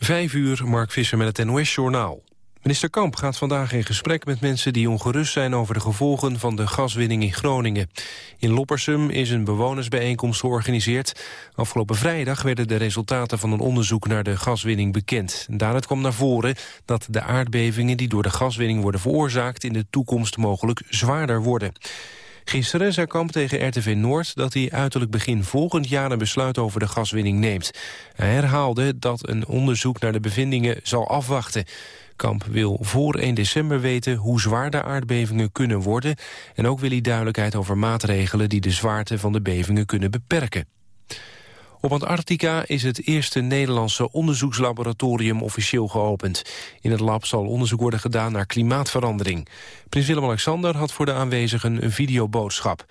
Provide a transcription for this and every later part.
Vijf uur, Mark Visser met het NOS-journaal. Minister Kamp gaat vandaag in gesprek met mensen die ongerust zijn over de gevolgen van de gaswinning in Groningen. In Loppersum is een bewonersbijeenkomst georganiseerd. Afgelopen vrijdag werden de resultaten van een onderzoek naar de gaswinning bekend. Daaruit kwam naar voren dat de aardbevingen die door de gaswinning worden veroorzaakt in de toekomst mogelijk zwaarder worden. Gisteren zei Kamp tegen RTV Noord dat hij uiterlijk begin volgend jaar een besluit over de gaswinning neemt. Hij herhaalde dat een onderzoek naar de bevindingen zal afwachten. Kamp wil voor 1 december weten hoe zwaar de aardbevingen kunnen worden... en ook wil hij duidelijkheid over maatregelen die de zwaarte van de bevingen kunnen beperken. Op Antarctica is het eerste Nederlandse onderzoekslaboratorium officieel geopend. In het lab zal onderzoek worden gedaan naar klimaatverandering. Prins Willem-Alexander had voor de aanwezigen een videoboodschap.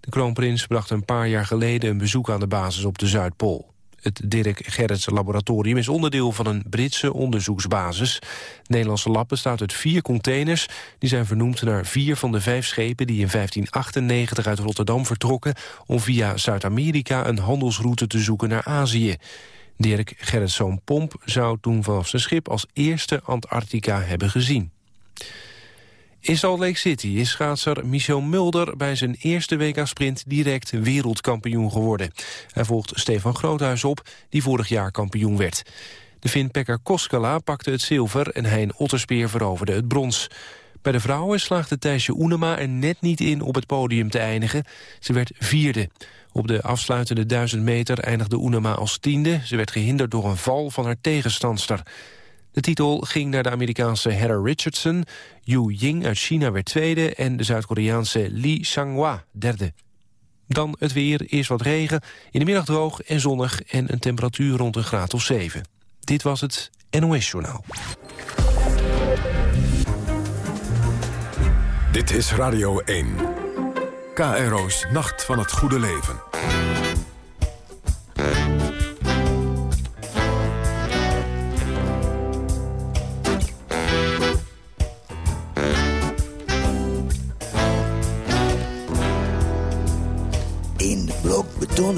De kroonprins bracht een paar jaar geleden een bezoek aan de basis op de Zuidpool. Het Dirk Gerrits Laboratorium is onderdeel van een Britse onderzoeksbasis. Het Nederlandse lab bestaat uit vier containers. Die zijn vernoemd naar vier van de vijf schepen die in 1598 uit Rotterdam vertrokken... om via Zuid-Amerika een handelsroute te zoeken naar Azië. Dirk Gerritszoon Pomp zou toen vanaf zijn schip als eerste Antarctica hebben gezien. In Salt Lake City is schaatser Michel Mulder bij zijn eerste WK-sprint direct wereldkampioen geworden. Hij volgt Stefan Groothuis op, die vorig jaar kampioen werd. De Finn Pekka Koskela pakte het zilver en Hein Otterspeer veroverde het brons. Bij de vrouwen slaagde Thijsje Oenema er net niet in op het podium te eindigen. Ze werd vierde. Op de afsluitende duizend meter eindigde Oenema als tiende. Ze werd gehinderd door een val van haar tegenstandster. De titel ging naar de Amerikaanse Heather Richardson. Yu Ying uit China werd tweede en de Zuid-Koreaanse Lee Changhua derde. Dan het weer, eerst wat regen, in de middag droog en zonnig... en een temperatuur rond een graad of 7. Dit was het NOS Journaal. Dit is Radio 1. KRO's Nacht van het Goede Leven.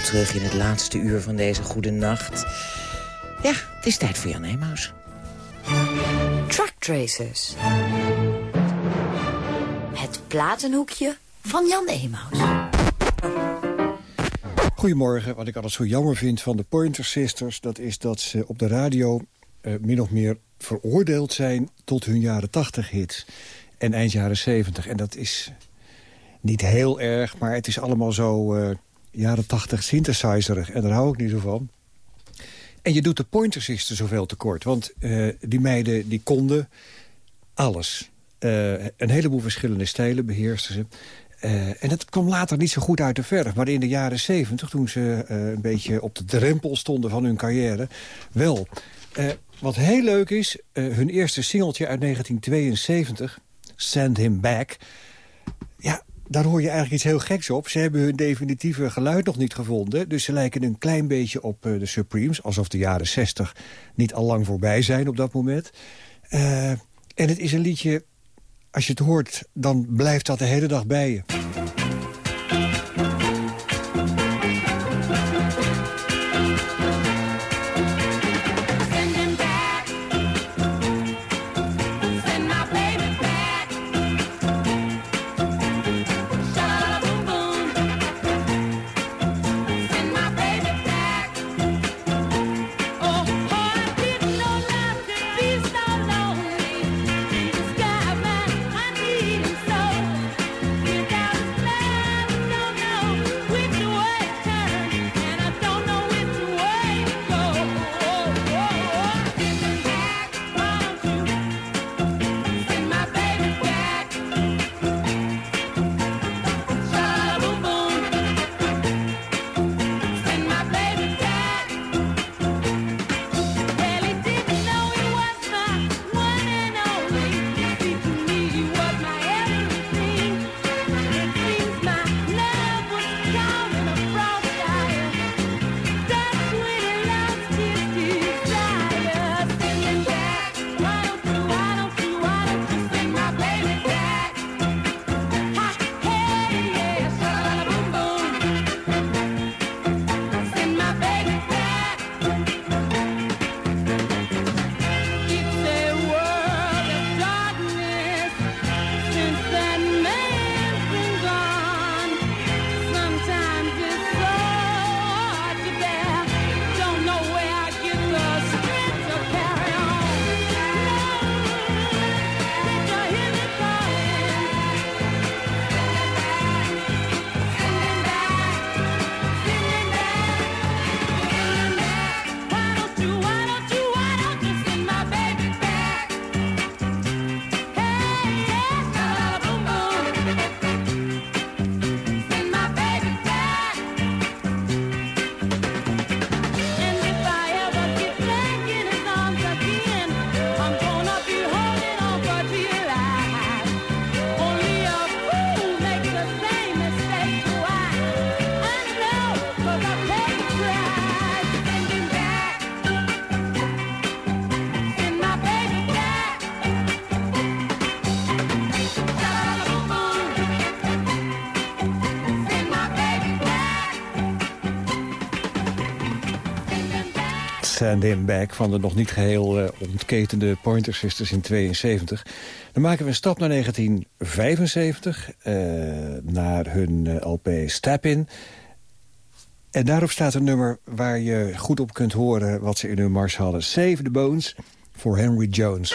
Welkom terug in het laatste uur van deze goede nacht. Ja, het is tijd voor Jan Emaus. Truck Tracers. Het platenhoekje van Jan Emaus. Goedemorgen. Wat ik altijd zo jammer vind van de Pointer Sisters... dat is dat ze op de radio uh, min of meer veroordeeld zijn... tot hun jaren 80 hits en eind jaren 70. En dat is niet heel erg, maar het is allemaal zo... Uh, jaren 80 synthesizerig. En daar hou ik niet zo van. En je doet de Pointer Sisters zoveel tekort. Want uh, die meiden die konden alles. Uh, een heleboel verschillende stijlen beheersten ze. Uh, en dat kwam later niet zo goed uit de verf. Maar in de jaren 70, toen ze een beetje op de drempel stonden van hun carrière... wel. wat heel leuk is, hun eerste singeltje uit 1972... Send Him Back... Ja, daar hoor je eigenlijk iets heel geks op. Ze hebben hun definitieve geluid nog niet gevonden. Dus ze lijken een klein beetje op uh, de Supremes. Alsof de jaren 60 niet al lang voorbij zijn op dat moment. Uh, en het is een liedje, als je het hoort, dan blijft dat de hele dag bij je. Send Him Back... van de nog niet geheel uh, ontketende Pointer Sisters in 72. Dan maken we een stap naar 1975, uh, naar hun uh, LP Step In... En daarop staat een nummer waar je goed op kunt horen wat ze in hun mars hadden. Save the Bones voor Henry Jones.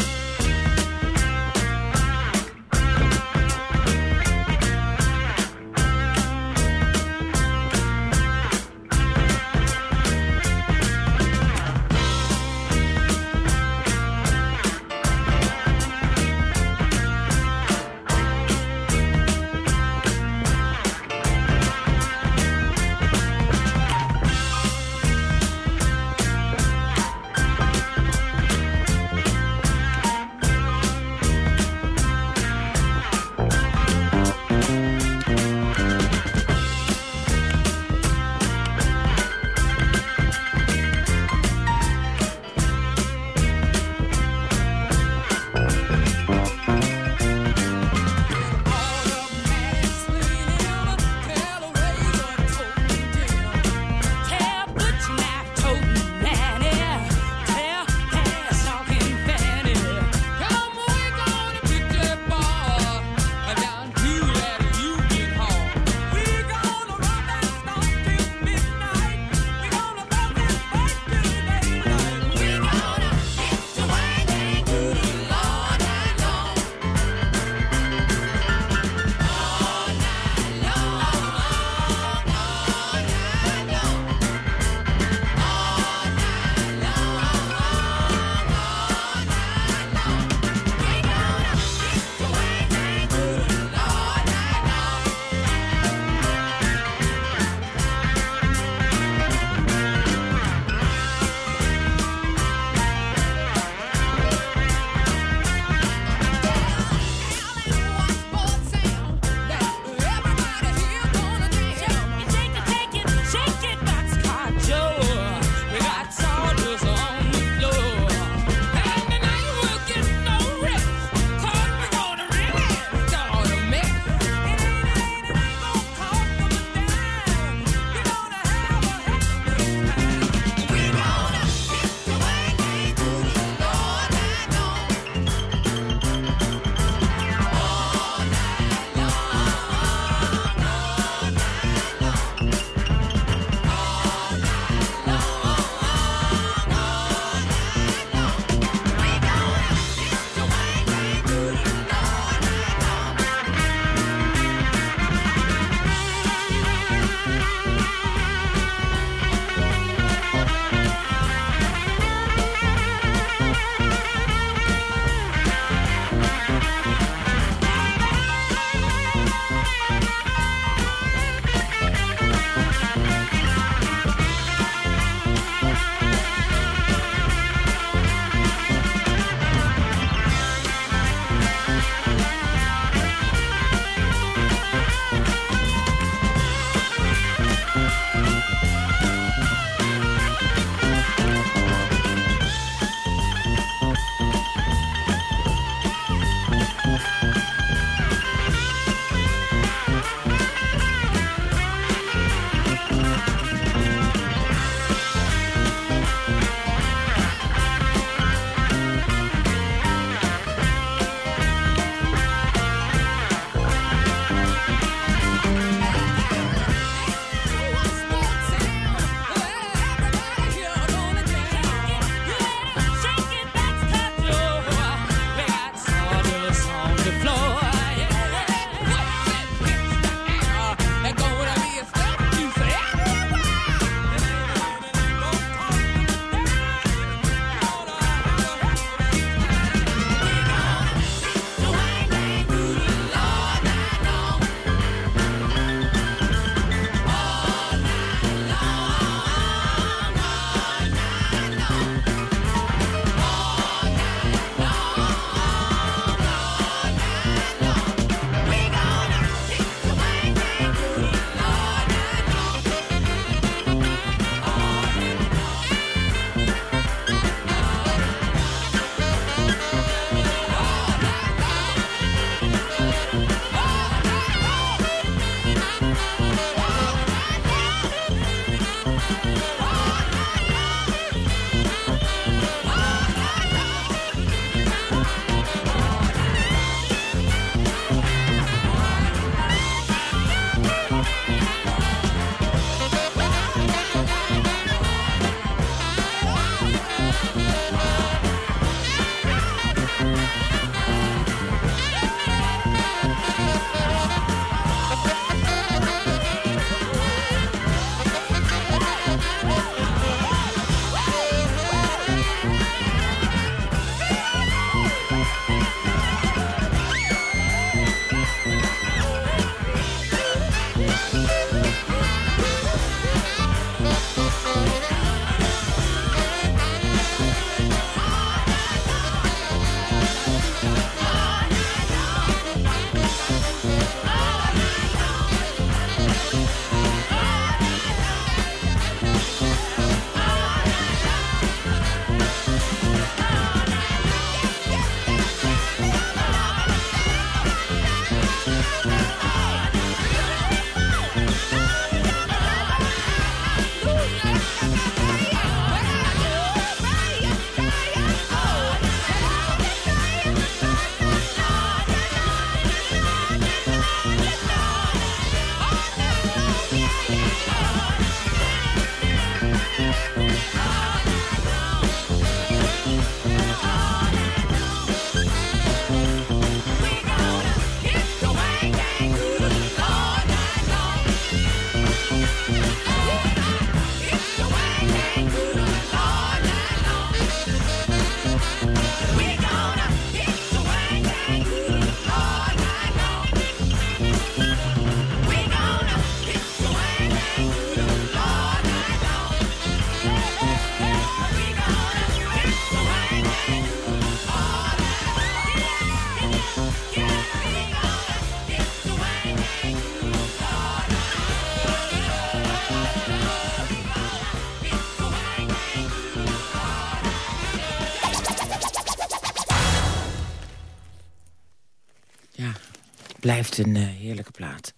een uh, heerlijke plaat.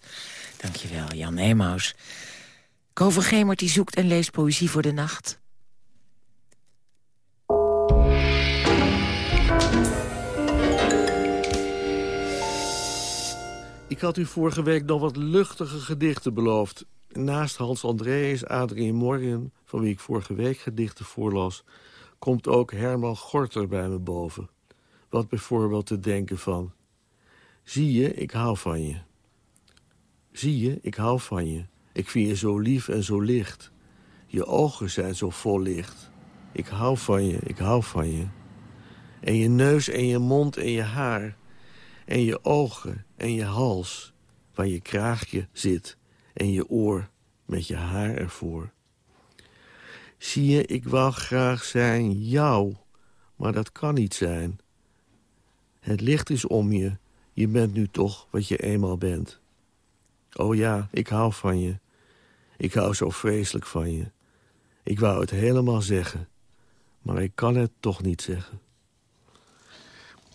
Dankjewel, Jan Emaus. Kover Gemert die zoekt en leest poëzie voor de nacht. Ik had u vorige week nog wat luchtige gedichten beloofd. Naast Hans Andreas, Adrien Morgen, van wie ik vorige week gedichten voorlas... komt ook Herman Gorter bij me boven. Wat bijvoorbeeld te denken van... Zie je, ik hou van je. Zie je, ik hou van je. Ik vind je zo lief en zo licht. Je ogen zijn zo vol licht. Ik hou van je, ik hou van je. En je neus en je mond en je haar. En je ogen en je hals, waar je kraagje zit. En je oor met je haar ervoor. Zie je, ik wou graag zijn jou, maar dat kan niet zijn. Het licht is om je, je bent nu toch wat je eenmaal bent. Oh ja, ik hou van je. Ik hou zo vreselijk van je. Ik wou het helemaal zeggen. Maar ik kan het toch niet zeggen.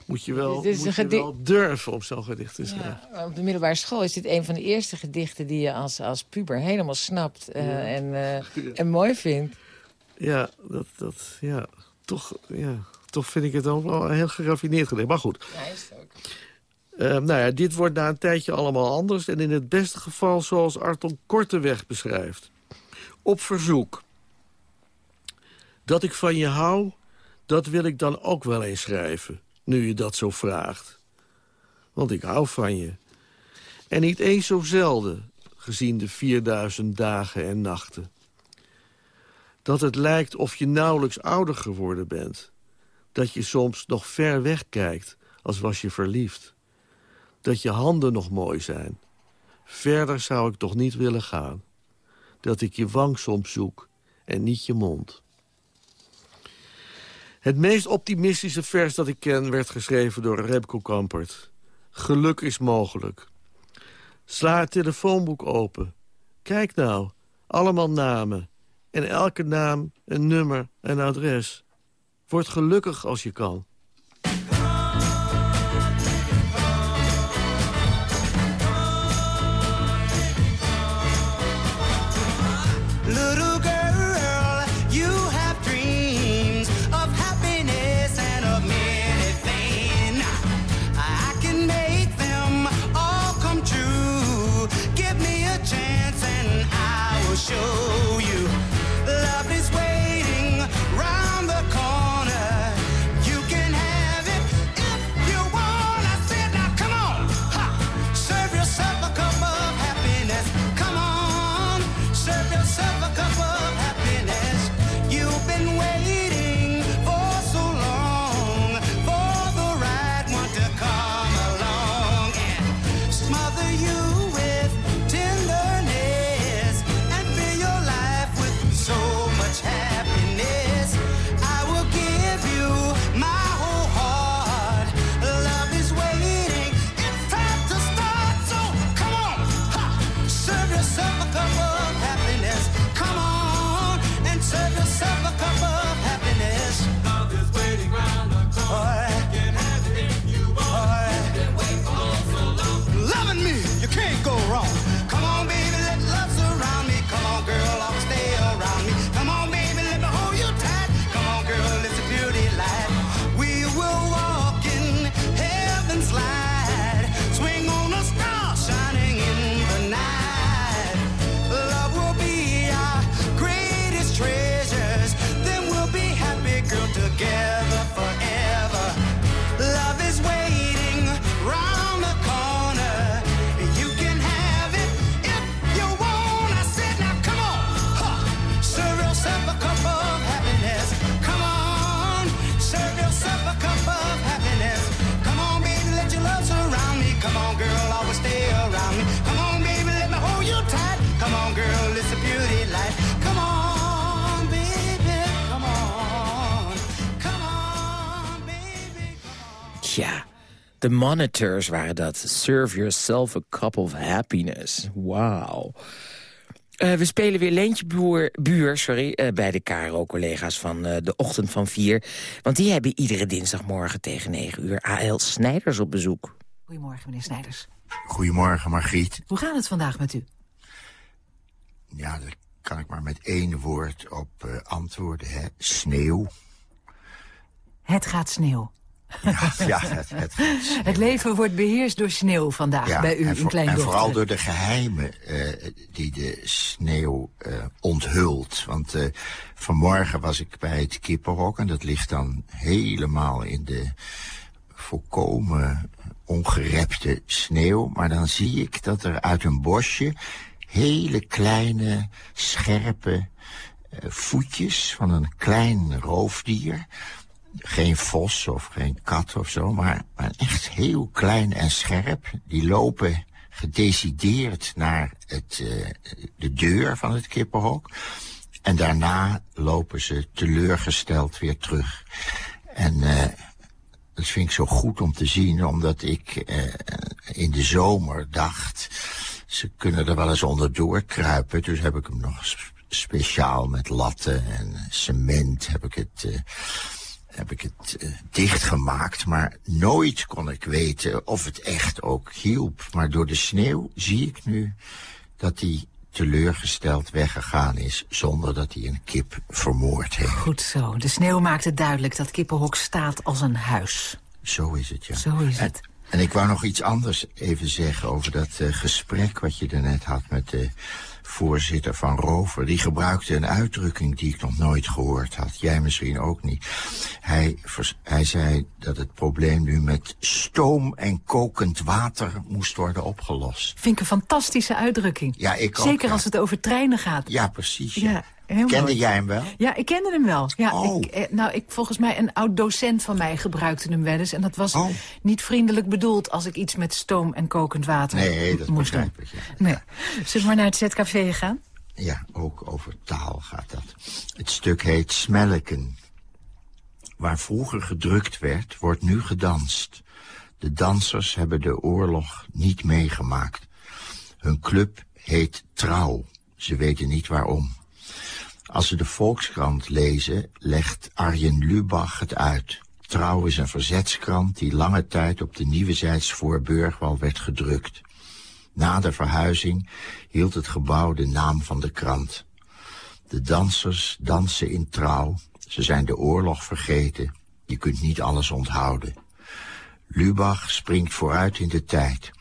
Moet je wel, moet je wel durven om zo'n gedicht te schrijven. Ja, op de middelbare school is dit een van de eerste gedichten... die je als, als puber helemaal snapt uh, en, uh, en mooi vindt. Ja, dat, dat, ja, toch, ja, toch vind ik het ook wel een heel geraffineerd gedicht. Maar goed. Ja, is het ook. Uh, nou ja, dit wordt na een tijdje allemaal anders... en in het beste geval zoals Arton Korteweg beschrijft. Op verzoek. Dat ik van je hou, dat wil ik dan ook wel eens schrijven... nu je dat zo vraagt. Want ik hou van je. En niet eens zo zelden, gezien de 4000 dagen en nachten. Dat het lijkt of je nauwelijks ouder geworden bent. Dat je soms nog ver weg kijkt, als was je verliefd dat je handen nog mooi zijn. Verder zou ik toch niet willen gaan. Dat ik je wang soms zoek en niet je mond. Het meest optimistische vers dat ik ken werd geschreven door Remco Kampert. Geluk is mogelijk. Sla het telefoonboek open. Kijk nou, allemaal namen. En elke naam een nummer en adres. Word gelukkig als je kan. Tja, de monitors waren dat. Serve yourself a cup of happiness. Wauw. Uh, we spelen weer Leentje Buur, buur sorry, uh, bij de KRO-collega's van uh, de Ochtend van 4. Want die hebben iedere dinsdagmorgen tegen 9 uur A.L. Snijders op bezoek. Goedemorgen, meneer Snijders. Goedemorgen, Margriet. Hoe gaat het vandaag met u? Ja, daar kan ik maar met één woord op antwoorden. Hè? Sneeuw. Het gaat sneeuw. Ja, ja het, het, het, leven wordt beheerst door sneeuw vandaag ja, bij u in Klein En vooral door de geheimen uh, die de sneeuw uh, onthult. Want uh, vanmorgen was ik bij het kippenhok en dat ligt dan helemaal in de volkomen ongerepte sneeuw. Maar dan zie ik dat er uit een bosje hele kleine, scherpe voetjes van een klein roofdier geen vos of geen kat of zo, maar, maar echt heel klein en scherp. Die lopen gedecideerd naar het, uh, de deur van het kippenhok. En daarna lopen ze teleurgesteld weer terug. En uh, dat vind ik zo goed om te zien, omdat ik uh, in de zomer dacht... ze kunnen er wel eens onderdoor kruipen. Dus heb ik hem nog speciaal met latten en cement heb ik het heb ik het uh, dichtgemaakt, maar nooit kon ik weten of het echt ook hielp. Maar door de sneeuw zie ik nu dat hij teleurgesteld weggegaan is... zonder dat hij een kip vermoord heeft. Goed zo. De sneeuw maakt het duidelijk dat Kippenhok staat als een huis. Zo is het, ja. Zo is en, het. En ik wou nog iets anders even zeggen over dat uh, gesprek... wat je daarnet had met de voorzitter van Rover... die gebruikte een uitdrukking die ik nog nooit gehoord had. Jij misschien ook niet. Hij, hij zei dat het probleem nu met stoom en kokend water moest worden opgelost. Vind ik een fantastische uitdrukking. Ja, ik ook. Zeker ja. als het over treinen gaat. Ja, precies. Ja. ja. Heel Kende mooi. jij hem wel? Ja, ik kende hem wel. Ja, oh. ik, eh, nou, ik, volgens mij een oud docent van mij gebruikte hem wel eens. En dat was oh. niet vriendelijk bedoeld als ik iets met stoom en kokend water nee, dat moest doen. Ik, ja. Nee. Zullen we maar naar het ZKV Ja, ook over taal gaat dat. Het stuk heet Smelleken. Waar vroeger gedrukt werd, wordt nu gedanst. De dansers hebben de oorlog niet meegemaakt. Hun club heet Trouw. Ze weten niet waarom. Als ze de Volkskrant lezen, legt Arjen Lubach het uit. Trouw is een verzetskrant die lange tijd op de Nieuwezijds voor Burgwal werd gedrukt. Na de verhuizing hield het gebouw de naam van de krant. De dansers dansen in trouw. Ze zijn de oorlog vergeten. Je kunt niet alles onthouden. Lubach springt vooruit in de tijd.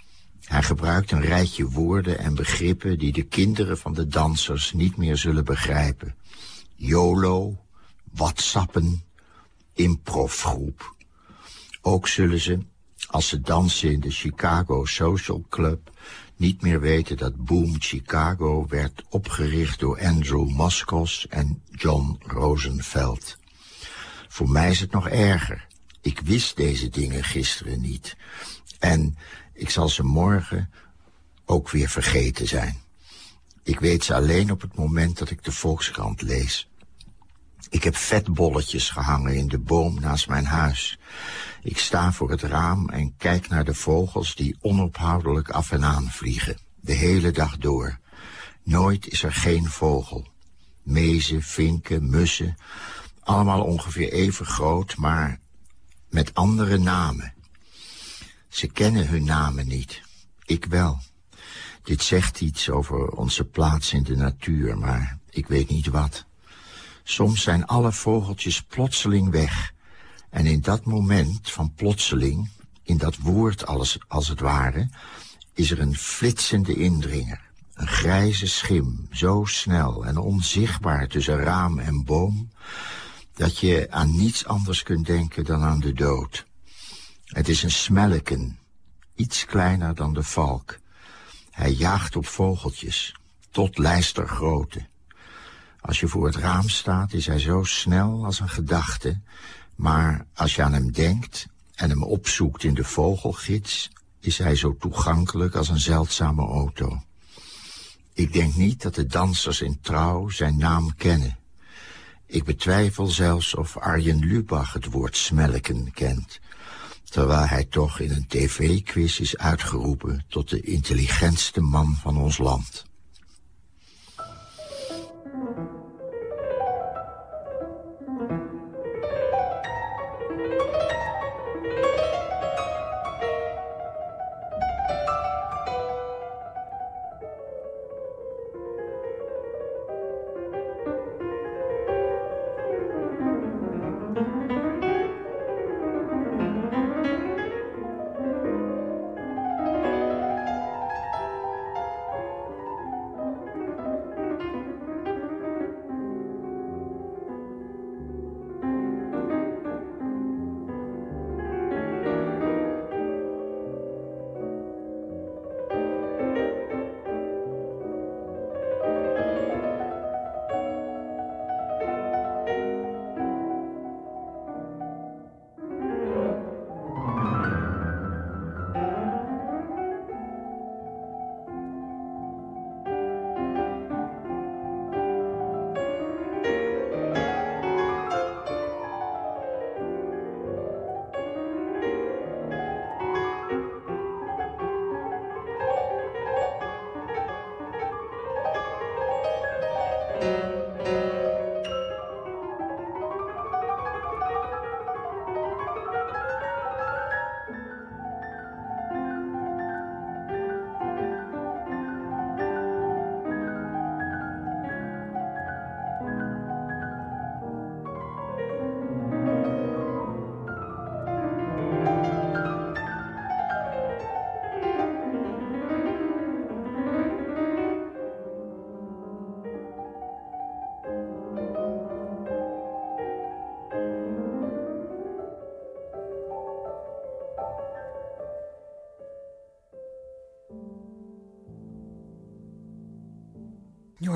Hij gebruikt een rijtje woorden en begrippen die de kinderen van de dansers niet meer zullen begrijpen. YOLO, whatsappen, improvgroep. Ook zullen ze, als ze dansen in de Chicago Social Club, niet meer weten dat Boom Chicago werd opgericht door Andrew Moskos en John Rosenfeld. Voor mij is het nog erger. Ik wist deze dingen gisteren niet. En ik zal ze morgen ook weer vergeten zijn. Ik weet ze alleen op het moment dat ik de Volkskrant lees. Ik heb vetbolletjes gehangen in de boom naast mijn huis. Ik sta voor het raam en kijk naar de vogels die onophoudelijk af en aan vliegen. De hele dag door. Nooit is er geen vogel. Mezen, vinken, mussen. Allemaal ongeveer even groot, maar met andere namen. Ze kennen hun namen niet. Ik wel. Dit zegt iets over onze plaats in de natuur, maar ik weet niet wat. Soms zijn alle vogeltjes plotseling weg. En in dat moment van plotseling, in dat woord als, als het ware... is er een flitsende indringer. Een grijze schim, zo snel en onzichtbaar tussen raam en boom... dat je aan niets anders kunt denken dan aan de dood. Het is een smelleken, iets kleiner dan de valk. Hij jaagt op vogeltjes, tot lijstergrootte. Als je voor het raam staat, is hij zo snel als een gedachte... maar als je aan hem denkt en hem opzoekt in de vogelgids... is hij zo toegankelijk als een zeldzame auto. Ik denk niet dat de dansers in trouw zijn naam kennen. Ik betwijfel zelfs of Arjen Lubach het woord smelleken kent. Terwijl hij toch in een tv-quiz is uitgeroepen tot de intelligentste man van ons land.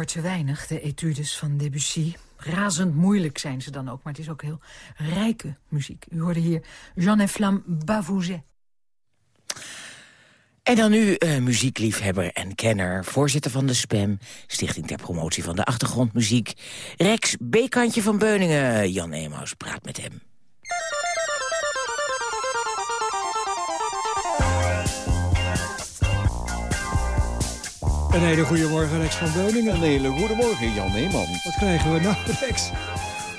Hoort te weinig, de etudes van Debussy. Razend moeilijk zijn ze dan ook, maar het is ook heel rijke muziek. U hoorde hier Jean Flamme Bavouzet. En dan nu uh, muziekliefhebber en kenner, voorzitter van de SPEM... Stichting ter Promotie van de Achtergrondmuziek... Rex Bekantje van Beuningen. Jan Emaus praat met hem. Een hele goede morgen, Rex van Beuningen. Een hele goede morgen, Jan Neeman. Wat krijgen we nou, Rex?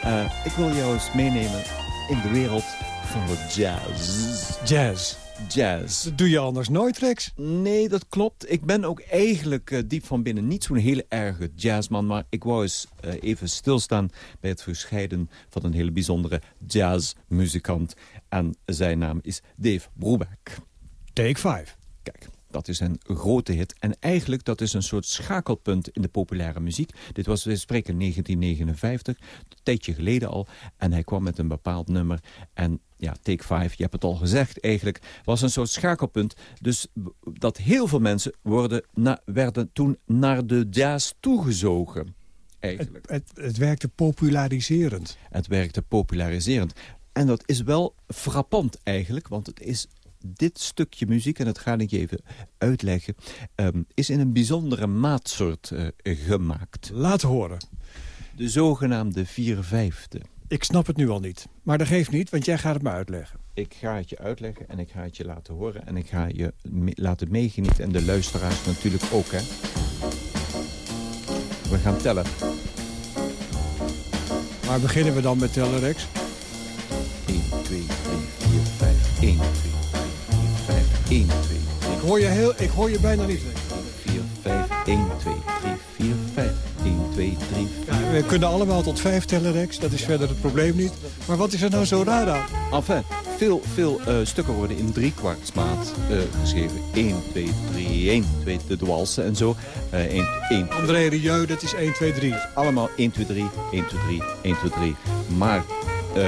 Uh, ik wil jou eens meenemen in de wereld van de jazz. Jazz? Jazz. Dat doe je anders nooit, Rex? Nee, dat klopt. Ik ben ook eigenlijk uh, diep van binnen niet zo'n hele erge jazzman... maar ik wou eens uh, even stilstaan bij het verscheiden van een hele bijzondere jazzmuzikant. En zijn naam is Dave Brubeck. Take 5. Kijk, dat is een grote hit. En eigenlijk dat is een soort schakelpunt in de populaire muziek. Dit was, we spreken 1959, een tijdje geleden al. En hij kwam met een bepaald nummer. En ja, Take 5, je hebt het al gezegd eigenlijk, was een soort schakelpunt. Dus dat heel veel mensen worden na, werden toen naar de jazz toegezogen. Eigenlijk. Het, het, het werkte populariserend. Het werkte populariserend. En dat is wel frappant eigenlijk, want het is dit stukje muziek, en dat ga ik je even uitleggen... Um, is in een bijzondere maatsoort uh, gemaakt. Laat horen. De zogenaamde vier vijfde. Ik snap het nu al niet. Maar dat geeft niet, want jij gaat het me uitleggen. Ik ga het je uitleggen en ik ga het je laten horen... en ik ga je me laten meegenieten en de luisteraars natuurlijk ook, hè. We gaan tellen. Waar beginnen we dan met tellen, Rex? 1, 2, 3, 4, 5, 1, 2, 1, 2, 3. Ik hoor je, heel, ik hoor je bijna niet. 4, 5, 1, 2, 3, 4, 5. 1, 2, 3, 4. Ja, we kunnen allemaal tot 5 tellen, Rex. Dat is verder het probleem niet. Maar wat is er nou zo raar aan? Enfin, veel, veel uh, stukken worden in driekwartsmaat uh, geschreven. 1, 2, 3, 1, 2, de dwalsen en zo. Uh, 1, 1. André Rieu, dat is 1, 2, 3. Allemaal 1, 2, 3, 1, 2, 3, 1, 2, 3. Maar uh,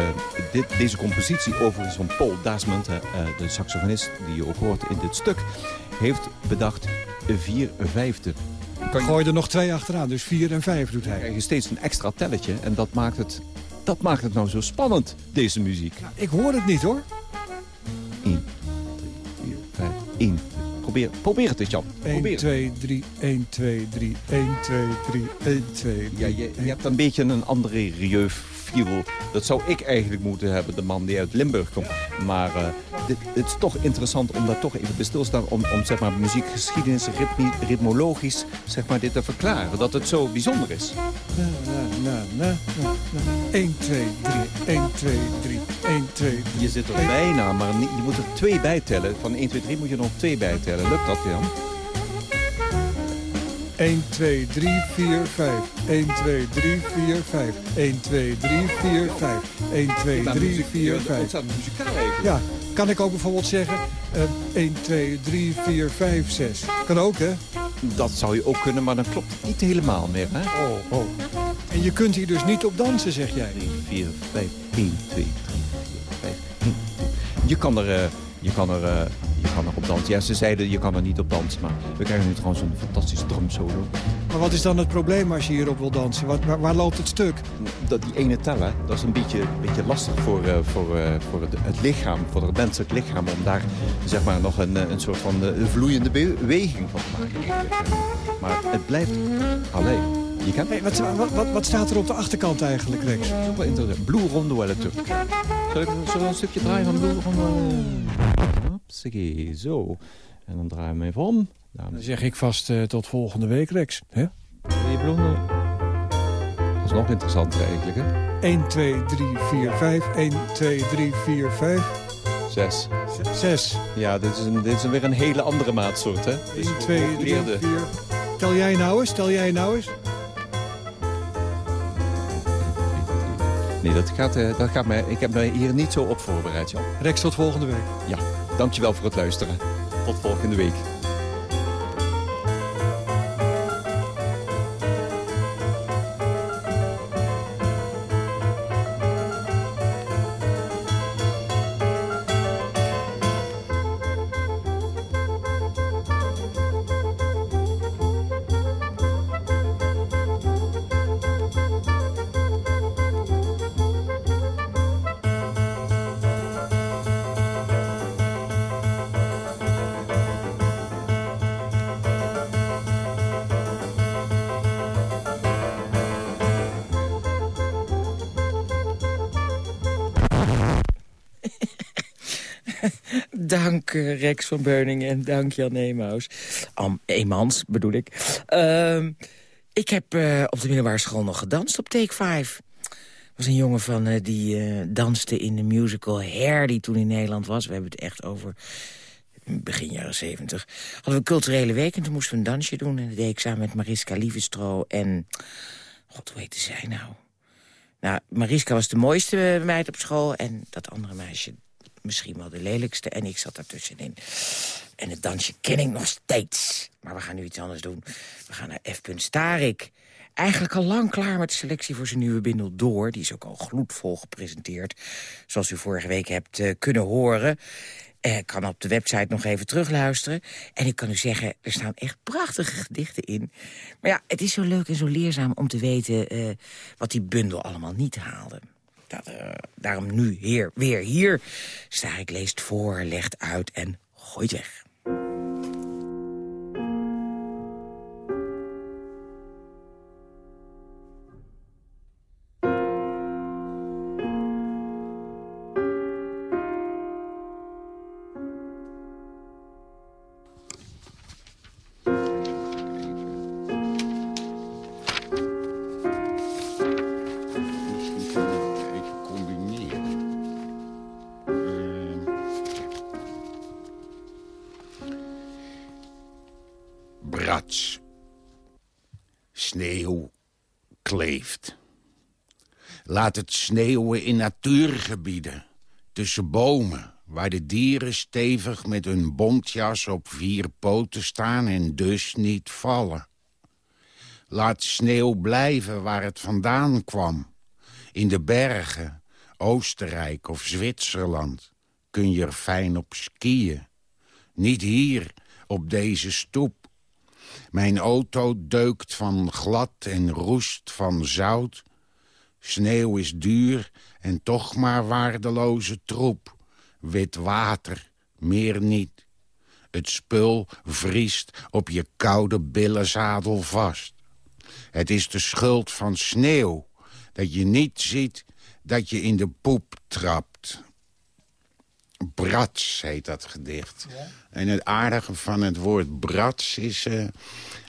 dit, deze compositie overigens van Paul Dasmond, uh, de saxofonist die je ook hoort in dit stuk, heeft bedacht vier vijfde. Kan je... Gooi er nog twee achteraan, dus vier en vijf doet hij. krijg je steeds een extra telletje en dat maakt het, dat maakt het nou zo spannend, deze muziek. Ja, ik hoor het niet hoor. 1, 3, 4, 5, 1, probeer, probeer het eens, Jan. 1, 2, 3, 1, 2, 3, 1, 2, 3, 1, 2, 3. Ja, je, je hebt een beetje een andere dat zou ik eigenlijk moeten hebben, de man die uit Limburg komt. Maar uh, dit, het is toch interessant om daar toch even bij stil te staan... om, om zeg maar, muziekgeschiedenis, ritmi, ritmologisch zeg maar, dit te verklaren. Dat het zo bijzonder is. Na, na, na, na, na. 1, 2, 3, 1, 2, 3, 1, 2, 3. Je zit er bijna, maar je moet er twee bij tellen. Van 1, 2, 3 moet je nog twee bij tellen. Lukt dat, Jan? 1, 2, 3, 4, 5. 1, 2, 3, 4, 5. 1, 2, 3, 4, 5. 1, 2, 3, 4, 5. Ja, kan ik ook bijvoorbeeld zeggen... Uh, 1, 2, 3, 4, 5, 6. Kan ook, hè? Dat zou je ook kunnen, maar dan klopt het niet helemaal meer, hè? Oh, oh. En je kunt hier dus niet op dansen, zeg jij? 3, 4, 5, 1, 2, 3, 4, 5, 1, 2. Je kan er... Uh, je kan er uh, je kan erop dansen. Ja, ze zeiden je kan er niet op dansen, maar we krijgen nu trouwens een fantastische drumsolo. Maar wat is dan het probleem als je hierop wil dansen? Wat, waar, waar, loopt het stuk? Dat, die ene tellen, dat is een beetje, beetje lastig voor, uh, voor, uh, voor het, het, lichaam, voor het menselijk lichaam... om daar zeg maar, nog een, een soort van vloeiende beweging van te maken. Maar het blijft alleen. Je kan... Hey, wat, wat, wat, staat er op de achterkant eigenlijk, Rex? Blue Rondo Elle Turk. Zullen we een stukje draaien van Blue Rondo? Hopsakee, zo. En dan draaien we even om. Dan zeg ik vast uh, tot volgende week, Rex. Hè? Je blonden. Dat is nog interessanter eigenlijk, hè? 1, 2, 3, 4, 5. 1, 2, 3, 4, 5. 6. 6. Ja, dit is, een, dit is weer een hele andere maatsoort, hè? 1, 2, 3, 4. Tel jij nou eens, tel jij nou eens. Nee, dat gaat, uh, dat gaat mij, ik heb me hier niet zo op voorbereid, Jan. Rex, tot volgende week. Ja. Dankjewel voor het luisteren. Tot volgende week. Dank uh, Rex van Beuningen en dank Jan Emaus. Um, Emans bedoel ik. Uh, ik heb uh, op de middelbare school nog gedanst op Take 5. was een jongen van uh, die danste in de musical Hair... die toen in Nederland was. We hebben het echt over begin jaren zeventig. Hadden we een culturele week en toen moesten we een dansje doen. En dat deed ik samen met Mariska Lievestro en... God, hoe heette zij nou? Nou, Mariska was de mooiste meid op school... en dat andere meisje, misschien wel de lelijkste. En ik zat daartussenin. En het dansje ken ik nog steeds. Maar we gaan nu iets anders doen. We gaan naar F. Starik. Eigenlijk al lang klaar met de selectie voor zijn nieuwe bindel Door. Die is ook al gloedvol gepresenteerd. Zoals u vorige week hebt uh, kunnen horen. Ik uh, kan op de website nog even terugluisteren. En ik kan u zeggen, er staan echt prachtige gedichten in. Maar ja, het is zo leuk en zo leerzaam om te weten... Uh, wat die bundel allemaal niet haalde. Dat, uh, daarom nu hier, weer hier. Starik leest voor, legt uit en gooit weg. Laat het sneeuwen in natuurgebieden, tussen bomen... waar de dieren stevig met hun bontjas op vier poten staan... en dus niet vallen. Laat sneeuw blijven waar het vandaan kwam. In de bergen, Oostenrijk of Zwitserland... kun je er fijn op skiën. Niet hier, op deze stoep mijn auto deukt van glad en roest van zout. Sneeuw is duur en toch maar waardeloze troep. Wit water, meer niet. Het spul vriest op je koude billenzadel vast. Het is de schuld van sneeuw dat je niet ziet dat je in de poep trapt. Brats heet dat gedicht. En het aardige van het woord brats is uh,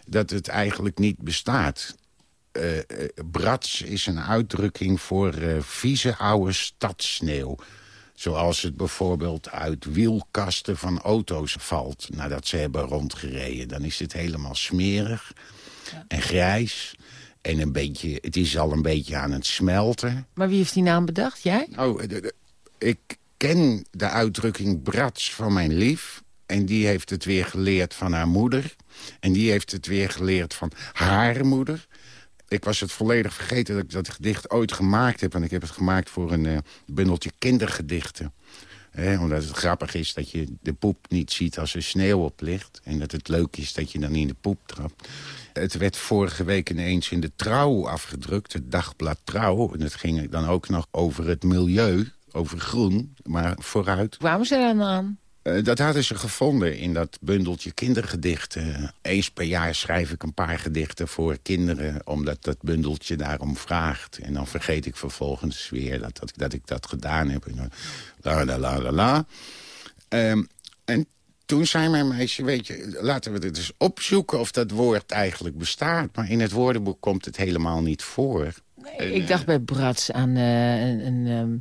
dat het eigenlijk niet bestaat. Uh, uh, brats is een uitdrukking voor vieze oude stadssneeuw. Zoals het bijvoorbeeld uit wielkasten van auto's valt... nadat ze hebben rondgereden. Dan is het helemaal smerig en grijs. En een beetje, het is al een beetje aan het smelten. Maar wie heeft die naam bedacht? Jij? Oh, ik ken de uitdrukking brats van mijn lief. En die heeft het weer geleerd van haar moeder. En die heeft het weer geleerd van haar moeder. Ik was het volledig vergeten dat ik dat gedicht ooit gemaakt heb. En ik heb het gemaakt voor een uh, bundeltje kindergedichten. omdat het grappig is dat je de poep niet ziet als er sneeuw op ligt. En dat het leuk is dat je dan in de poep trapt. Het werd vorige week ineens in de Trouw afgedrukt, het dagblad Trouw. En het ging dan ook nog over het milieu, over groen, maar vooruit. Kwamen ze dan aan? Uh, dat hadden ze gevonden in dat bundeltje kindergedichten. Eens per jaar schrijf ik een paar gedichten voor kinderen... omdat dat bundeltje daarom vraagt. En dan vergeet ik vervolgens weer dat, dat, dat ik dat gedaan heb. La la la la la. Um, en toen zei mijn meisje, weet je, laten we het eens opzoeken of dat woord eigenlijk bestaat. Maar in het woordenboek komt het helemaal niet voor. Nee, ik dacht bij Brats aan uh, een, een um,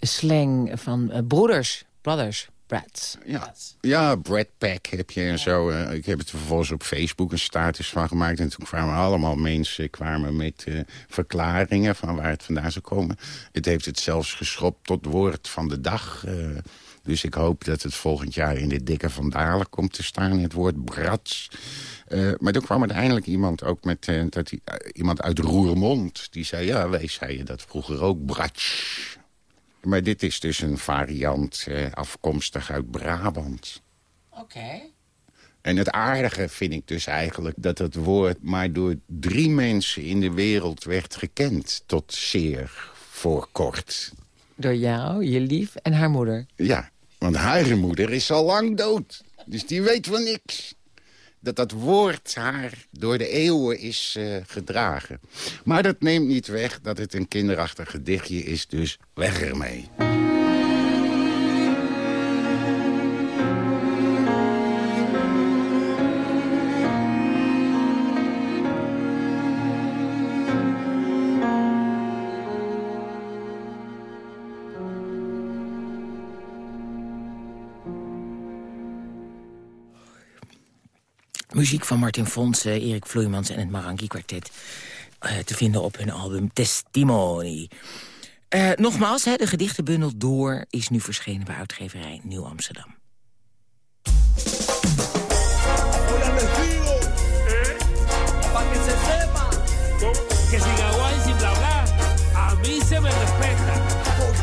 slang van uh, broeders, brothers. Brats. Ja, ja Brad Pack heb je en zo. Uh, ik heb het vervolgens op Facebook een status van gemaakt. En toen kwamen allemaal mensen kwamen met uh, verklaringen van waar het vandaan zou komen. Het heeft het zelfs geschopt tot woord van de dag. Uh, dus ik hoop dat het volgend jaar in de dikke vandalen komt te staan. Het woord brats. Uh, maar toen kwam er eindelijk iemand ook met uh, dat die, uh, iemand uit Roermond. Die zei, ja, wij zeiden dat vroeger ook brats. Maar dit is dus een variant afkomstig uit Brabant. Oké. Okay. En het aardige vind ik dus eigenlijk dat het woord maar door drie mensen in de wereld werd gekend. Tot zeer voor kort. Door jou, je lief en haar moeder? Ja, want haar moeder is al lang dood. Dus die weet van niks. Dat dat woord haar door de eeuwen is uh, gedragen. Maar dat neemt niet weg dat het een kinderachtig gedichtje is, dus weg ermee. Muziek van Martin Fons, Erik Vloeimans en het Marangi Quartet. Uh, te vinden op hun album Testimony. Uh, nogmaals, hè, de gedichtenbundel Door is nu verschenen bij uitgeverij Nieuw Amsterdam.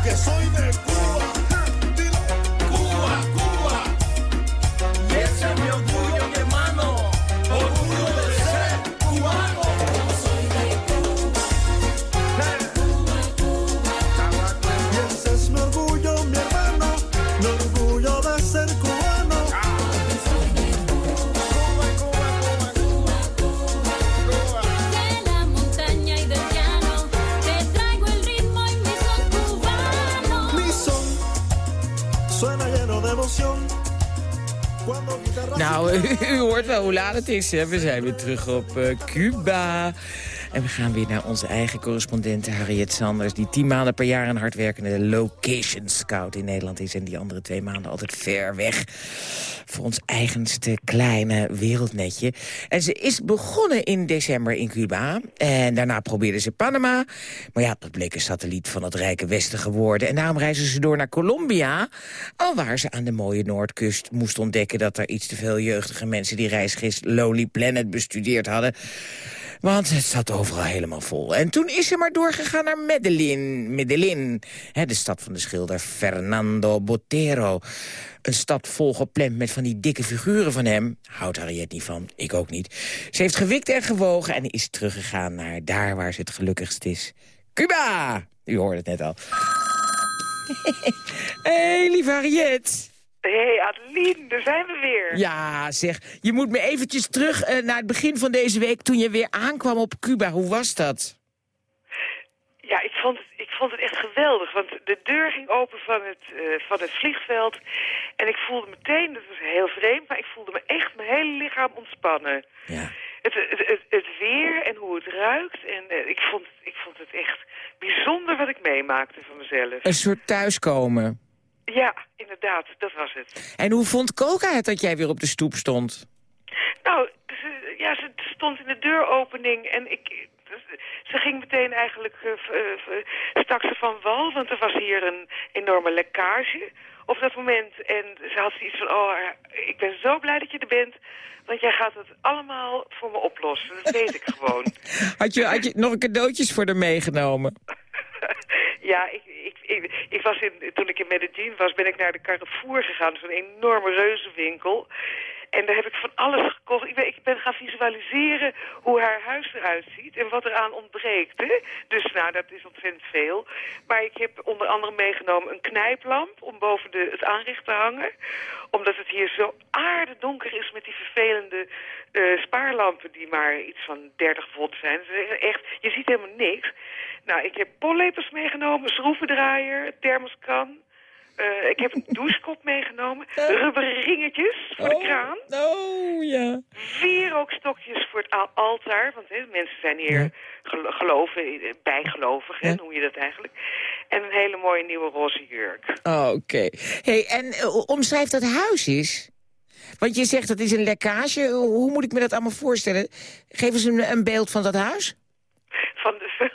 Que Nou, u hoort wel hoe laat het is. Hè? We zijn weer terug op eh, Cuba. En we gaan weer naar onze eigen correspondent Harriet Sanders... die tien maanden per jaar een hardwerkende location scout in Nederland is... en die andere twee maanden altijd ver weg voor ons eigenste kleine wereldnetje. En ze is begonnen in december in Cuba. En daarna probeerde ze Panama. Maar ja, dat bleek een satelliet van het rijke Westen geworden. En daarom reizen ze door naar Colombia. Al waar ze aan de mooie Noordkust moest ontdekken... dat er iets te veel jeugdige mensen die reisgist Lonely Planet bestudeerd hadden. Want het zat overal helemaal vol. En toen is ze maar doorgegaan naar Medellin. Medellin, hè, de stad van de schilder Fernando Botero. Een stad volgepland met van die dikke figuren van hem. Houdt Harriet niet van, ik ook niet. Ze heeft gewikt en gewogen en is teruggegaan naar daar waar ze het gelukkigst is. Cuba! U hoorde het net al. Hé, hey, lieve Harriet. Hé, hey, Adeline, daar zijn we weer. Ja, zeg, je moet me eventjes terug eh, naar het begin van deze week... toen je weer aankwam op Cuba. Hoe was dat? Ja, ik vond, het, ik vond het echt geweldig, want de deur ging open van het, eh, van het vliegveld. En ik voelde meteen, dat was heel vreemd, maar ik voelde me echt mijn hele lichaam ontspannen. Ja. Het, het, het, het weer en hoe het ruikt. En eh, ik, vond, ik vond het echt bijzonder wat ik meemaakte van mezelf. Een soort thuiskomen. Ja, inderdaad, dat was het. En hoe vond Coca het dat jij weer op de stoep stond? Nou, ze, ja, ze stond in de deuropening en ik... Ze ging meteen eigenlijk, uh, stak ze van wal, want er was hier een enorme lekkage op dat moment. En ze had zoiets van, oh, ik ben zo blij dat je er bent, want jij gaat het allemaal voor me oplossen. Dat weet ik gewoon. Had je, had je nog een cadeautjes voor haar meegenomen? ja, ik, ik, ik, was in, toen ik in Medellin was, ben ik naar de Carrefour gegaan. Zo'n enorme reuzenwinkel. En daar heb ik van alles gekocht. Ik ben, ik ben gaan visualiseren hoe haar huis eruit ziet en wat eraan ontbreekt. Hè? Dus nou, dat is ontzettend veel. Maar ik heb onder andere meegenomen een knijplamp om boven de, het aanrecht te hangen. Omdat het hier zo aardedonker is met die vervelende uh, spaarlampen die maar iets van 30 volt zijn. Dus echt, je ziet helemaal niks. Nou, ik heb pollepels meegenomen, schroevendraaier, thermoskan. Uh, ik heb een douchekop meegenomen. Rubberen ringetjes voor de kraan. Oh, ja. Wierookstokjes voor het altaar. Want hè, mensen zijn hier gelo geloven, bijgelovig, hè, noem je dat eigenlijk. En een hele mooie nieuwe roze jurk. Oh, Oké. Hey, en uh, omschrijf dat huis eens. Want je zegt dat is een lekkage. Hoe moet ik me dat allemaal voorstellen? Geef eens een, een beeld van dat huis. Van de...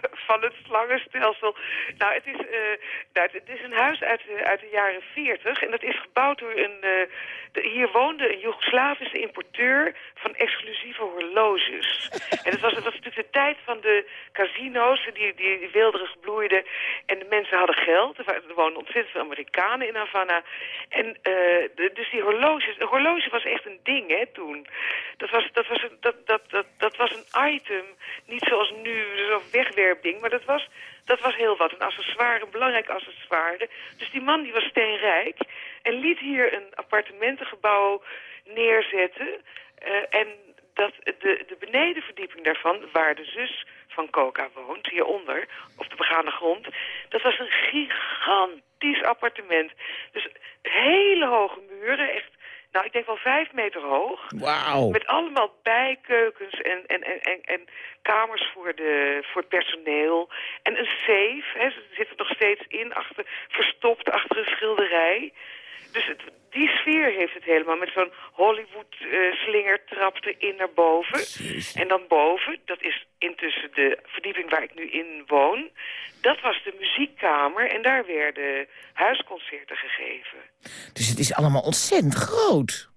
van het slangenstelsel. Nou, het is, uh, nou, het is een huis uit, uh, uit de jaren 40 en dat is gebouwd door een... Uh, de, hier woonde een Joegoslavische importeur van exclusieve horloges. en het was, natuurlijk de tijd van de casino's die, die, die wilderig bloeiden en de mensen hadden geld. Er, woonden ontzettend veel Amerikanen in Havana. En de, dus die horloges... Een horloge was echt een ding, hè, toen. Dat was, dat was, een, dat, dat, dat, dat was een item, niet zoals nu, zo'n wegwerpding, maar dat was, dat was heel wat. Een accessoire, een belangrijk accessoire. Dus die man die was steenrijk en liet hier een appartementengebouw neerzetten. Uh, en dat, de, de benedenverdieping daarvan, waar de zus van Coca woont, hieronder, op de begane grond, dat was een gigantisch appartement. Dus hele hoge muren, echt nou, ik denk wel vijf meter hoog. Wauw. Met allemaal bijkeukens en, en, en, en, en kamers voor, de, voor het personeel. En een safe, hè, ze zitten nog steeds in, achter, verstopt achter een schilderij. Dus het, die sfeer heeft het helemaal. Met zo'n Hollywood-slingertrap uh, erin naar boven. Jezus. En dan boven, dat is intussen de verdieping waar ik nu in woon. Dat was de muziekkamer en daar werden huisconcerten gegeven. Dus het is allemaal ontzettend groot.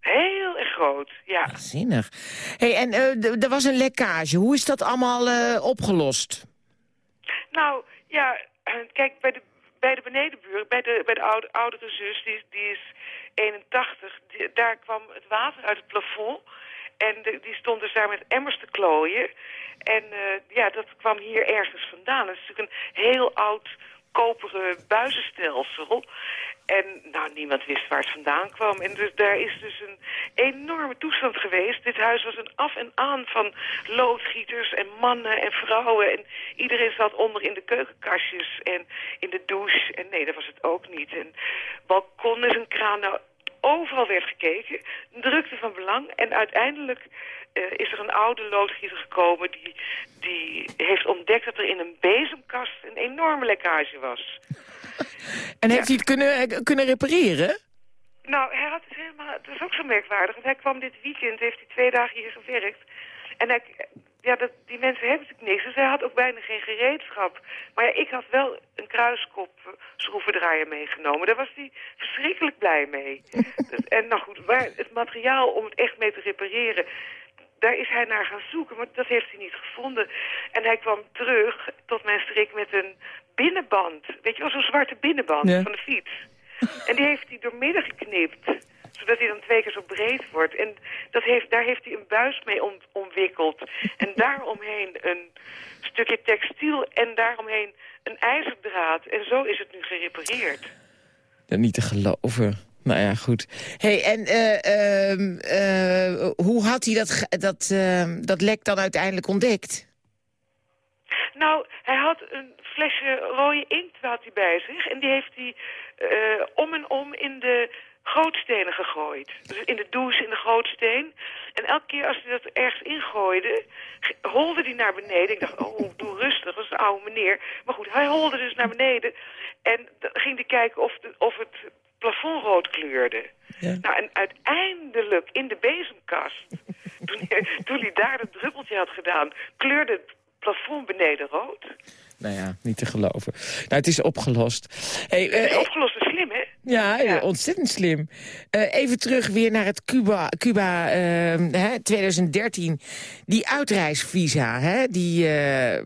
Heel erg groot, ja. Zinnig. Hey, en uh, er was een lekkage. Hoe is dat allemaal uh, opgelost? Nou, ja, kijk, bij de, bij de benedenbuur, bij de, bij de oude, oudere zus, die, die is 81, die, daar kwam het water uit het plafond. En de, die stond dus daar met emmers te klooien. En uh, ja, dat kwam hier ergens vandaan. Dat is natuurlijk een heel oud koperen buizenstelsel. En nou, niemand wist waar het vandaan kwam. En dus, daar is dus een enorme toestand geweest. Dit huis was een af en aan van loodgieters en mannen en vrouwen. En iedereen zat onder in de keukenkastjes en in de douche. En nee, dat was het ook niet. En balkon is een kraan. Nou, overal werd gekeken. Drukte van belang. En uiteindelijk is er een oude loodgieter gekomen... Die, die heeft ontdekt dat er in een bezemkast een enorme lekkage was. En heeft hij het kunnen, kunnen repareren? Nou, hij had het helemaal... Het was ook zo merkwaardig. Want hij kwam dit weekend, heeft hij twee dagen hier gewerkt. En hij, ja, dat, die mensen hebben natuurlijk niks. Dus hij had ook bijna geen gereedschap. Maar ja, ik had wel een kruiskop schroevendraaier meegenomen. Daar was hij verschrikkelijk blij mee. dus, en nou goed, maar het materiaal om het echt mee te repareren... Daar is hij naar gaan zoeken, maar dat heeft hij niet gevonden. En hij kwam terug tot mijn strik met een binnenband. Weet je wel, zo'n zwarte binnenband ja. van de fiets. En die heeft hij doormidden geknipt zodat hij dan twee keer zo breed wordt. En dat heeft, daar heeft hij een buis mee om, omwikkeld. En daaromheen een stukje textiel en daaromheen een ijzerdraad. En zo is het nu gerepareerd. Dat niet te geloven. Nou ja, goed. hey, en eh, ehm, eh, hoe had hij dat, dat, ehm, dat lek dan uiteindelijk ontdekt? Nou, hij had een flesje rode inkt had hij bij zich. En die heeft hij eh, om en om in de gootstenen gegooid. Dus in de douche, in de gootsteen. En elke keer als hij dat ergens ingooide, holde hij naar beneden. Ik dacht, oh, doe rustig, dat is een oude meneer. Maar goed, hij holde dus naar beneden. En ging hij kijken of, de, of het plafond rood kleurde. Nou, en uiteindelijk in de bezemkast, toen, hij, toen hij daar dat druppeltje had gedaan, kleurde het plafond beneden rood. Nou ja, niet te geloven. Nou, het is opgelost. Hey, Het is eh, opgelost en slim, hè? ja, eh, ontzettend slim. Eh, even terug weer naar het Cuba, Cuba ehm, hè, 2013. Die uitreisvisa, hè, die, eh,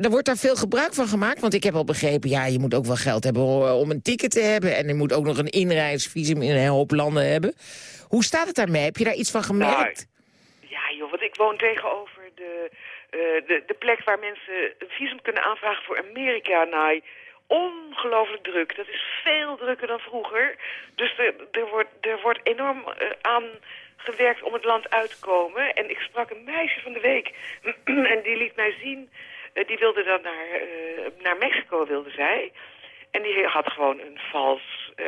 er wordt daar veel gebruik van gemaakt. Want ik heb al begrepen, ja, je moet ook wel geld hebben om een ticket te hebben. En je moet ook nog een inreisvisum in een hoop landen hebben. Hoe staat het daarmee? Heb je daar iets van gemerkt? Ja, joh, want ik woon tegenover de, eh, de, de plek waar mensen een visum kunnen aanvragen voor Amerika. Nou, ongelooflijk druk. Dat is veel drukker dan vroeger. Dus er, er, wordt, er wordt enorm eh, aan gewerkt om het land uit te komen. En ik sprak een meisje van de week en die liet mij zien... eh, die wilde dan naar, eh, naar Mexico, wilde zij. En die had gewoon een vals, eh,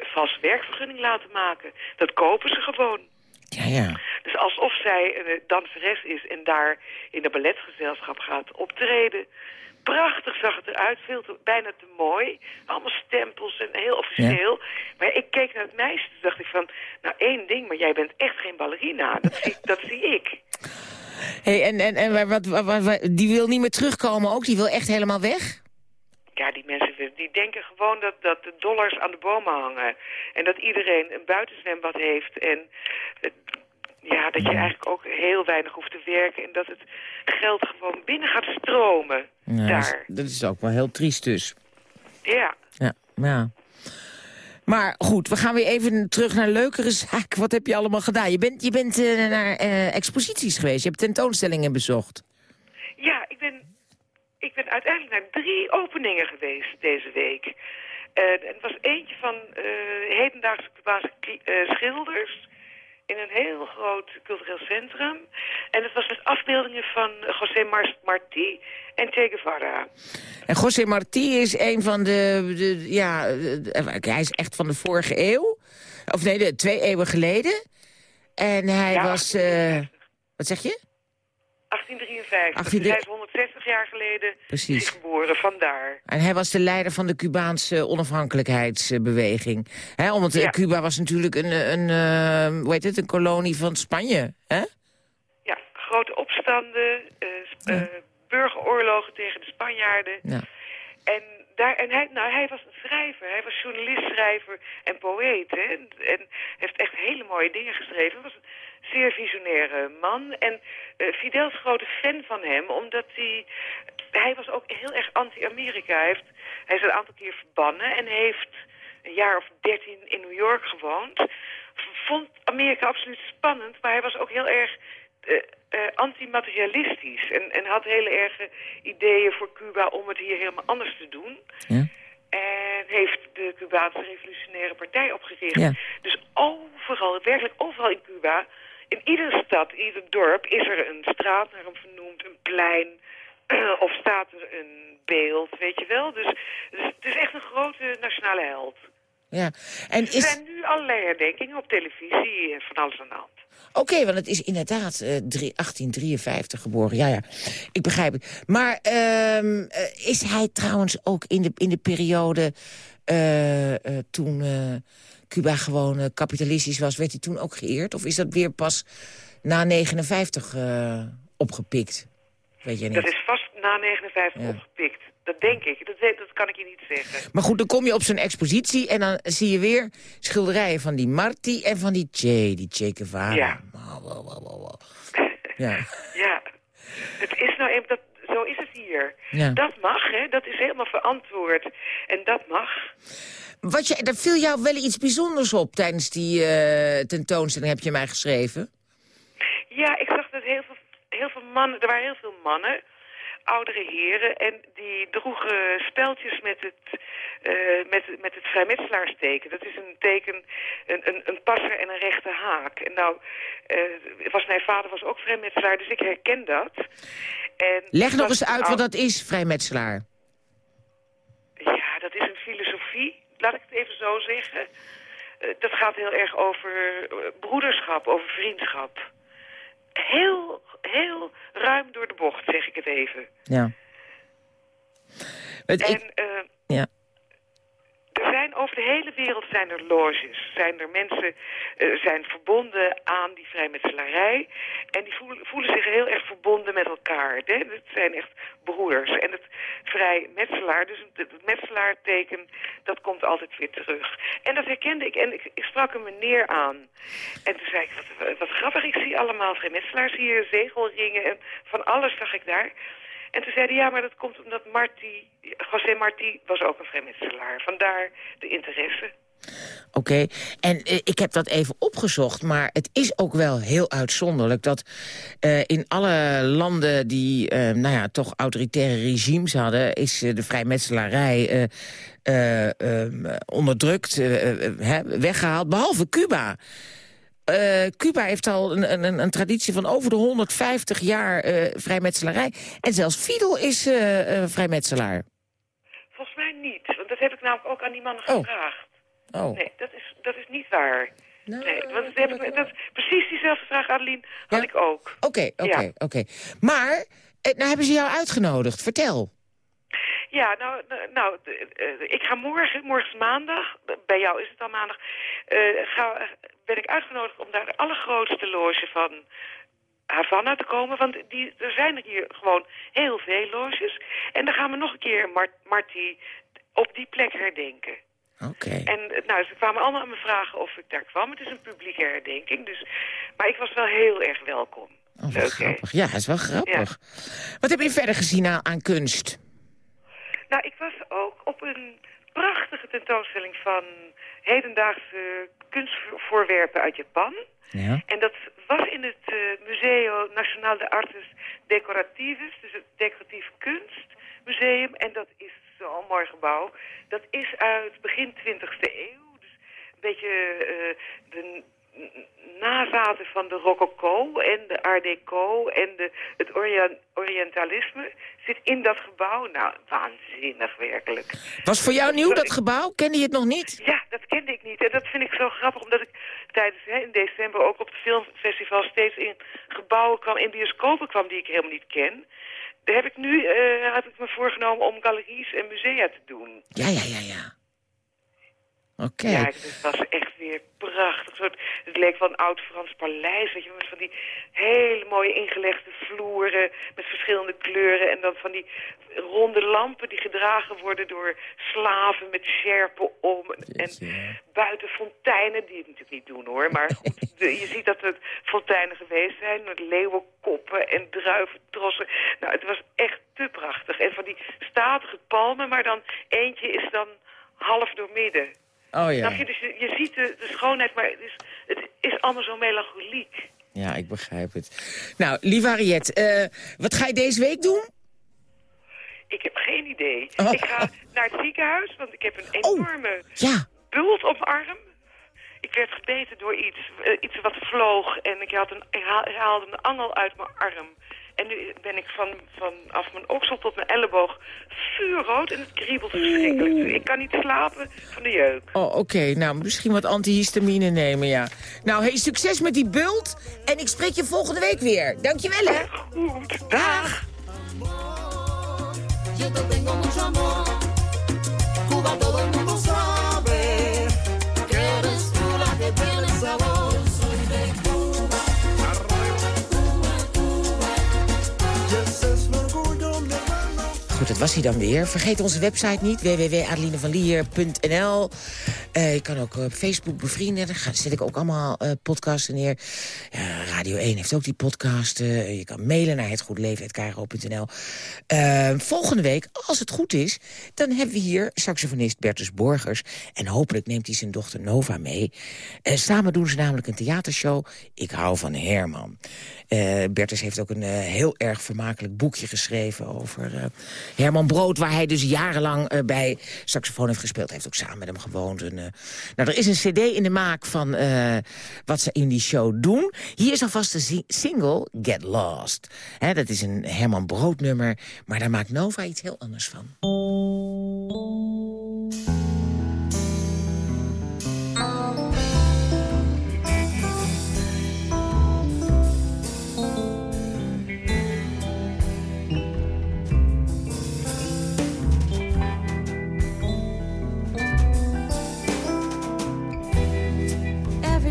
vals werkvergunning laten maken. Dat kopen ze gewoon. Ja, ja. Dus alsof zij een danseres is en daar in de balletgezelschap gaat optreden. Prachtig zag het eruit, veel te, bijna te mooi. Allemaal stempels en heel officieel. Maar ik keek naar het meisje en dacht ik van... Nou, één ding, maar jij bent echt geen ballerina. Dat zie, dat zie ik. Hey, en en, en wat, wat, wat- wat- die wil niet meer terugkomen ook? Die wil echt helemaal weg? Ja, die mensen die denken gewoon dat, dat de dollars aan de bomen hangen. En dat iedereen een buitenzwembad heeft. En ja, dat je eigenlijk ook heel weinig hoeft te werken. En dat het geld gewoon binnen gaat stromen. Ja, daar. Dat is ook wel heel triest dus. Ja. Ja, ja. Maar goed, we gaan weer even terug naar leukere zaken. Wat heb je allemaal gedaan? Je bent, je bent eh, naar eh, exposities geweest. Je hebt tentoonstellingen bezocht. Ja, ik ben, ik ben uiteindelijk naar drie openingen geweest deze week. Eh, er was eentje van hedendaagse Cubaanse schilders in een heel groot cultureel centrum. En het was met afbeeldingen van José Mar Martí en Che Guevara. En José Martí is een van de... de ja, eh, hij is echt van de vorige eeuw. Of nee, de, twee eeuwen geleden. En hij Ja, was... eh, wat zeg je? 1853. 1853. Jaar geleden Precies. is geboren, vandaar. En hij was de leider van de Cubaanse onafhankelijkheidsbeweging. Hè, omdat eh, Ja. Cuba was natuurlijk een, een, eh, hoe heet het, een kolonie van Spanje. Hè? Ja, grote opstanden, eh, eh, burgeroorlogen tegen de Spanjaarden. Ja. En, daar, en hij, nou, hij was een schrijver. Hij was journalist, schrijver en poëet. Hè? En, en heeft mooie dingen geschreven. Hij was een zeer visionaire man. En eh, Fidel is grote fan van hem, omdat hij... Hij was ook heel erg anti-Amerika. Hij, heeft, hij is een aantal keer verbannen en heeft een jaar of dertien in New York gewoond. Vond Amerika absoluut spannend, maar hij was ook heel erg eh, eh, antimaterialistisch. En, en had hele erge ideeën voor Cuba om het hier helemaal anders te doen. Ja. En heeft de Cubaanse Revolutionaire Partij opgericht. Ja. Dus overal, werkelijk overal in Cuba, in iedere stad, in ieder dorp, is er een straat naar hem vernoemd, een plein. of staat er een beeld, weet je wel. Dus, dus het is echt een grote nationale held. Ja. En Er is... zijn nu allerlei herdenkingen op televisie en van alles aan Oké, want het is inderdaad eh, drie- 1853 geboren. Ja, ja, ik begrijp het. Maar ehm, eh, is hij trouwens ook in de, in de periode eh, eh, toen eh, Cuba gewoon eh, kapitalistisch was... werd hij toen ook geëerd? Of is dat weer pas na 59 eh, opgepikt? Weet je niet. Dat is vast na 59 Ja. opgepikt. Dat denk ik. Dat, dat kan ik je niet zeggen. Maar goed, dan kom je op zo'n expositie en dan zie je weer schilderijen van die Marti en van die Che, die Che Guevara. Ja. Ja. Ja. Het is nou even dat, zo is het hier. Ja. Dat mag, hè. Dat is helemaal verantwoord. En dat mag. Wat je, er viel jou wel iets bijzonders op tijdens die eh, tentoonstelling, heb je mij geschreven. Ja, ik zag dat heel veel, heel veel mannen... Er waren heel veel mannen. Oudere heren en die droegen speltjes met het, eh, met, met het vrijmetselaarsteken. Dat is een teken, een, een, een passer en een rechte haak. En nou, eh, was, mijn vader was ook vrijmetselaar, dus ik herken dat. En Leg nog eens uit wat dat is, vrijmetselaar. Ja, dat is een filosofie, laat ik het even zo zeggen. Eh, dat gaat heel erg over broederschap, over vriendschap. Heel, heel ruim door de bocht, zeg ik het even. Ja. Het, En ik, eh, ja. Er zijn over de hele wereld zijn er loges. Zijn er mensen eh, zijn verbonden aan die vrijmetselarij. En die voelen, voelen zich heel erg verbonden met elkaar. Het zijn echt broeders. En het vrijmetselaar, dus het, het metselaarteken, dat komt altijd weer terug. En dat herkende ik. En ik, ik sprak een meneer aan. En toen zei ik, wat, wat grappig, ik zie allemaal vrijmetselaars hier, zegelringen en van alles zag ik daar. En toen zei ja, maar dat komt omdat Marti, José Marti was ook een vrijmetselaar. Vandaar de interesse. Oké, en eh, ik heb dat even opgezocht, maar het is ook wel heel uitzonderlijk... dat eh, in alle landen die eh, nou ja, toch autoritaire regimes hadden... is de vrijmetselarij onderdrukt, eh, eh, weggehaald, behalve Cuba. Eh, Cuba heeft al een, een, een traditie van over de 150 jaar eh, vrijmetselarij. En zelfs Fidel is eh, eh, vrijmetselaar. Volgens mij niet, want dat heb ik namelijk ook aan die mannen Oh. gevraagd. Oh. Nee, dat is, dat is niet waar. nee, want dat heb ik, dat, precies diezelfde vraag, Adeline, had ik ook. Oké, oké, Ja. oké. Maar, nou hebben ze jou uitgenodigd. Vertel. Ja, nou, nou, nou, ik ga morgen, morgen is maandag, bij jou is het al maandag, eh, ga, ben ik uitgenodigd om naar de allergrootste loge van Havana te komen. Want die, er zijn er hier gewoon heel veel loges. En dan gaan we nog een keer Mar Marti op die plek herdenken. Oké. En eh, nou, ze kwamen allemaal aan me vragen of ik daar kwam. Het is een publieke herdenking, dus... Maar ik was wel heel erg welkom. Oh, Leuk, grappig. Ja, is wel grappig. Wat heb je verder gezien aan, aan kunst? Nou, ik was ook op een prachtige tentoonstelling van hedendaagse kunstvoorwerpen uit Japan. Ja. En dat was in het eh, Museo Nacional de Artes Decoratives, dus het decoratief kunstmuseum. En dat is zo'n mooi gebouw. Dat is uit begin 20e eeuw. Dus een beetje eh, de nazaten van de rococo en de art deco en de, het orient- orientalisme zit in dat gebouw. Nou, waanzinnig werkelijk. Was voor jou nieuw, dat gebouw? Kende je het nog niet? Ja, dat kende ik niet. En dat vind ik zo grappig, omdat ik tijdens hè, in december ook op het filmfestival steeds in gebouwen kwam, in bioscopen kwam die ik helemaal niet ken. Daar heb ik nu eh, heb ik me voorgenomen om galeries en musea te doen. Ja, ja, ja, ja. Oké. Ja, het was echt weer prachtig. Soort, het leek wel een oud Frans paleis, weet je, met van die hele mooie ingelegde vloeren met verschillende kleuren en dan van die ronde lampen die gedragen worden door slaven met sjerpen om en buiten fonteinen, die het natuurlijk niet doen hoor, maar goed, de- je ziet dat het fonteinen geweest zijn met leeuwenkoppen en druiventrossen. Nou, het was echt te prachtig. En van die statige palmen, maar dan eentje is dan half door midden. Oh ja. Snap je? Dus je, je ziet de, de schoonheid, maar het is, het is allemaal zo melancholiek. Ja, ik begrijp het. Nou, lieve Harriet, eh, wat ga je deze week doen? Ik heb geen idee. Oh. Ik ga naar het ziekenhuis, want ik heb een enorme Ja. bult op mijn arm. Ik werd gebeten door iets, eh, iets wat vloog en ik, had een, ik haalde een angel uit mijn arm. En nu ben ik van, vanaf mijn oksel tot mijn elleboog vuurrood en het kriebelt verschrikkelijk. Ik kan niet slapen van de jeuk. Oh, oké. Nou, misschien wat antihistamine nemen, ja. Nou, hey, succes met die bult. En ik spreek je volgende week weer. Dankjewel, hè. Goed, dag. Yo te tengo mucho amor. Dat was hij dan weer. Vergeet onze website niet, www.adelinevanlier.nl. Eh je kan ook op Facebook bevrienden. Daar zet ik ook allemaal eh, podcasten neer. Radio 1 heeft ook die podcast. eh, je kan mailen naar hetgoedleven.kro.nl. Eh, volgende week, als het goed is... dan hebben we hier saxofonist Bertus Borgers. En hopelijk neemt hij zijn dochter Nova mee. Samen doen ze namelijk een theatershow. Ik hou van Herman. Bertus heeft ook een heel erg vermakelijk boekje geschreven... over Herman Brood, waar hij dus jarenlang eh, bij saxofoon heeft gespeeld. Hij heeft ook samen met hem gewoond. Eh, nou, er is een cd in de maak van eh, wat ze in die show doen. Hier is alvast de single Get Lost. Dat is een Herman Brood nummer, maar daar maakt Nova iets heel anders van.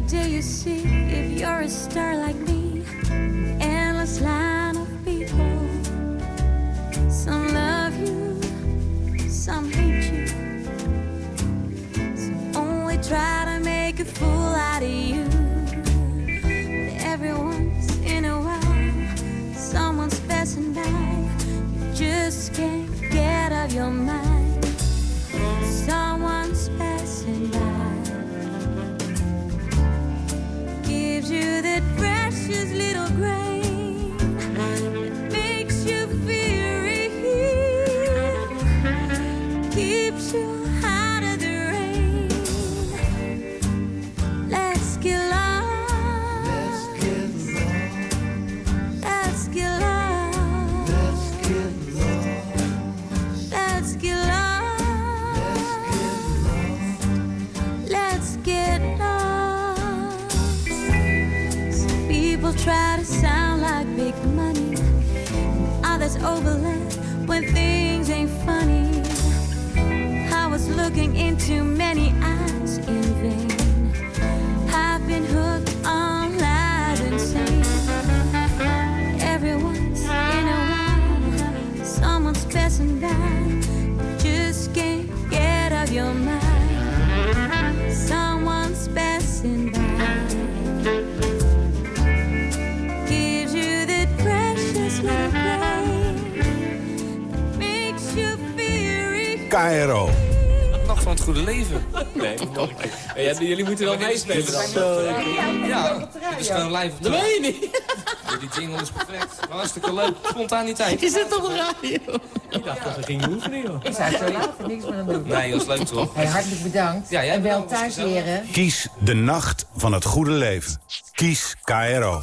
Day you see if you're a star like me, endless line of people. Some love you, some hate you. Some only try to make a fool out of you. Looking into many eyes in vain. I've been hooked on loud and sane. In a while, someone's passing by. Just can't get out your mind. Someone's passing by. Gives you that precious little grain makes you feel. KRO. Het goede leven. Nee. Ja, jullie moeten wel meespelen dan. Ja, dit is gewoon live op de... Dat meen je niet. Die jingle is perfect. Hartstikke leuk. Spontaniteit. Je zit op de radio. Ik dacht dat we gingen oefenen, joh. Ik zou zo later niks meer aan doen. Nee, dat is leuk toch? Hey, hartelijk bedankt. Ja, jij en wel thuis leren. Kies de nacht van het goede leven. Kies KRO.